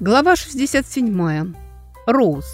Глава 67. Роуз.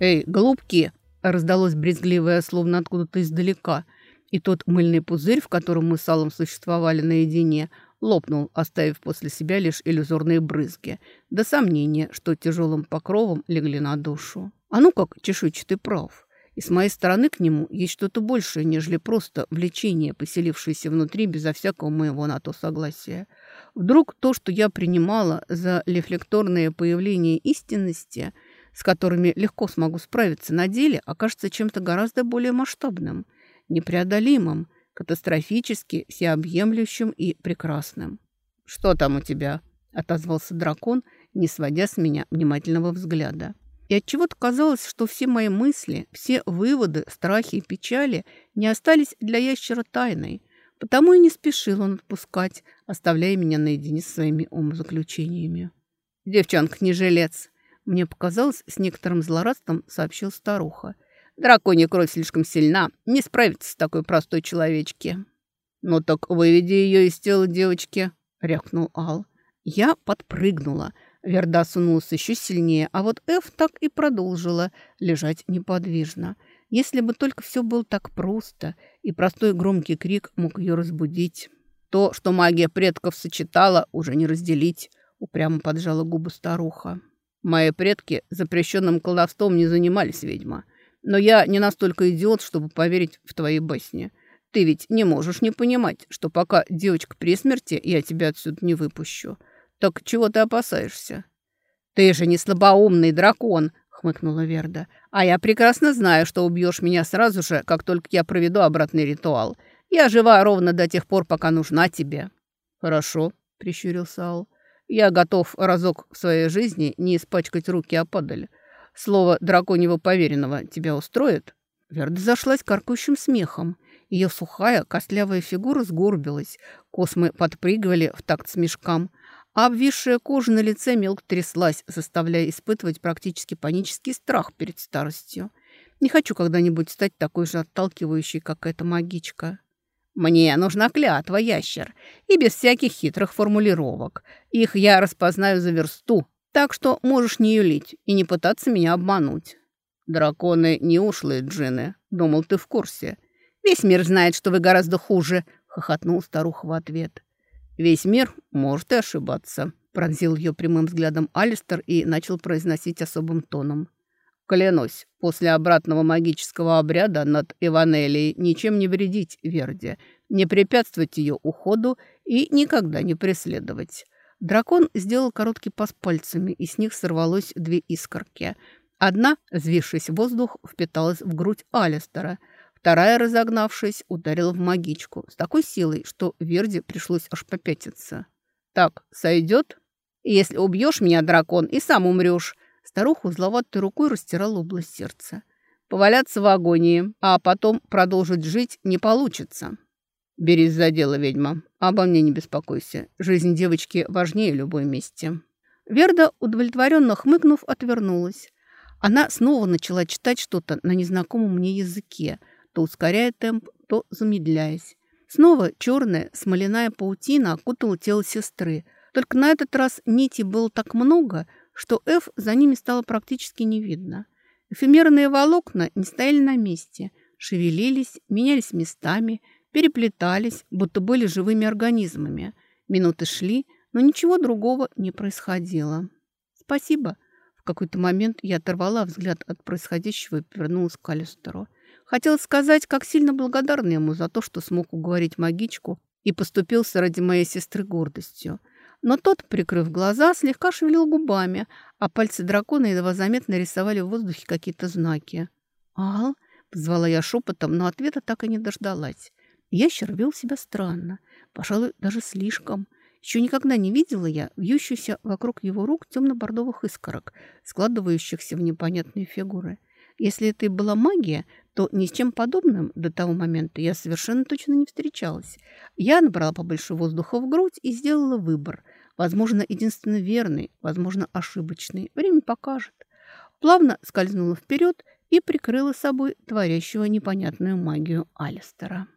«Эй, голубки!» – раздалось брезгливое, словно откуда-то издалека. И тот мыльный пузырь, в котором мы с Аллом существовали наедине, лопнул, оставив после себя лишь иллюзорные брызги, до сомнения, что тяжелым покровом легли на душу. А ну как чешуйчатый прав. И с моей стороны к нему есть что-то большее, нежели просто влечение, поселившееся внутри безо всякого моего на то согласия. Вдруг то, что я принимала за рефлекторное появление истинности, с которыми легко смогу справиться на деле, окажется чем-то гораздо более масштабным, непреодолимым, катастрофически всеобъемлющим и прекрасным. «Что там у тебя?» – отозвался дракон, не сводя с меня внимательного взгляда. И отчего-то казалось, что все мои мысли, все выводы, страхи и печали не остались для ящера тайной, потому и не спешил он отпускать, оставляя меня наедине с своими умозаключениями. «Девчонка, не жилец!» Мне показалось, с некоторым злорадством сообщил старуха. «Драконья кровь слишком сильна, не справится с такой простой человечки». «Ну так выведи ее из тела девочки», — рявкнул Ал. Я подпрыгнула — Верда сунулась еще сильнее, а вот Эф так и продолжила лежать неподвижно. Если бы только все было так просто, и простой громкий крик мог ее разбудить. То, что магия предков сочетала, уже не разделить, упрямо поджала губы старуха. Мои предки запрещенным колдовством не занимались, ведьма. Но я не настолько идиот, чтобы поверить в твои басни. Ты ведь не можешь не понимать, что пока девочка при смерти, я тебя отсюда не выпущу. «Так чего ты опасаешься?» «Ты же не слабоумный дракон!» — хмыкнула Верда. «А я прекрасно знаю, что убьешь меня сразу же, как только я проведу обратный ритуал. Я жива ровно до тех пор, пока нужна тебе». «Хорошо», — прищурился Ал. «Я готов разок в своей жизни не испачкать руки о падаль. Слово драконьего поверенного тебя устроит?» Верда зашлась каркающим смехом. Ее сухая, костлявая фигура сгорбилась. Космы подпрыгивали в такт с мешкам обвисшая кожа на лице мелко тряслась, заставляя испытывать практически панический страх перед старостью. Не хочу когда-нибудь стать такой же отталкивающей, как эта магичка. Мне нужна клятва, ящер, и без всяких хитрых формулировок. Их я распознаю за версту, так что можешь не юлить и не пытаться меня обмануть. Драконы не ушлые джины, думал ты в курсе. Весь мир знает, что вы гораздо хуже, хохотнул старуха в ответ. Весь мир может и ошибаться», – пронзил ее прямым взглядом Алистер и начал произносить особым тоном. «Клянусь, после обратного магического обряда над Иванелией ничем не вредить Верде, не препятствовать ее уходу и никогда не преследовать». Дракон сделал короткий пас пальцами, и с них сорвалось две искорки. Одна, взвившись в воздух, впиталась в грудь Алистера – Вторая, разогнавшись, ударила в магичку с такой силой, что Верде пришлось аж попятиться. «Так, сойдет? Если убьешь меня, дракон, и сам умрешь!» Старуха узловатой рукой растирала область сердца. «Поваляться в агонии, а потом продолжить жить не получится». «Берись за дело, ведьма. Обо мне не беспокойся. Жизнь девочки важнее любой мести». Верда, удовлетворенно хмыкнув, отвернулась. Она снова начала читать что-то на незнакомом мне языке – то ускоряя темп, то замедляясь. Снова черная смоляная паутина окутала тело сестры. Только на этот раз нитей было так много, что Ф за ними стало практически не видно. Эфемерные волокна не стояли на месте, шевелились, менялись местами, переплетались, будто были живыми организмами. Минуты шли, но ничего другого не происходило. «Спасибо». В какой-то момент я оторвала взгляд от происходящего и повернулась к Алистеру. Хотел сказать, как сильно благодарна ему за то, что смог уговорить магичку и поступился ради моей сестры гордостью. Но тот, прикрыв глаза, слегка шевелил губами, а пальцы дракона едва заметно рисовали в воздухе какие-то знаки. «Ал?» — позвала я шепотом, но ответа так и не дождалась. Ящер вел себя странно, пожалуй, даже слишком. Еще никогда не видела я вьющуюся вокруг его рук темно-бордовых искорок, складывающихся в непонятные фигуры. Если это и была магия, то ни с чем подобным до того момента я совершенно точно не встречалась. Я набрала побольше воздуха в грудь и сделала выбор. Возможно, единственно верный, возможно, ошибочный. Время покажет. Плавно скользнула вперед и прикрыла собой творящего непонятную магию Алистера.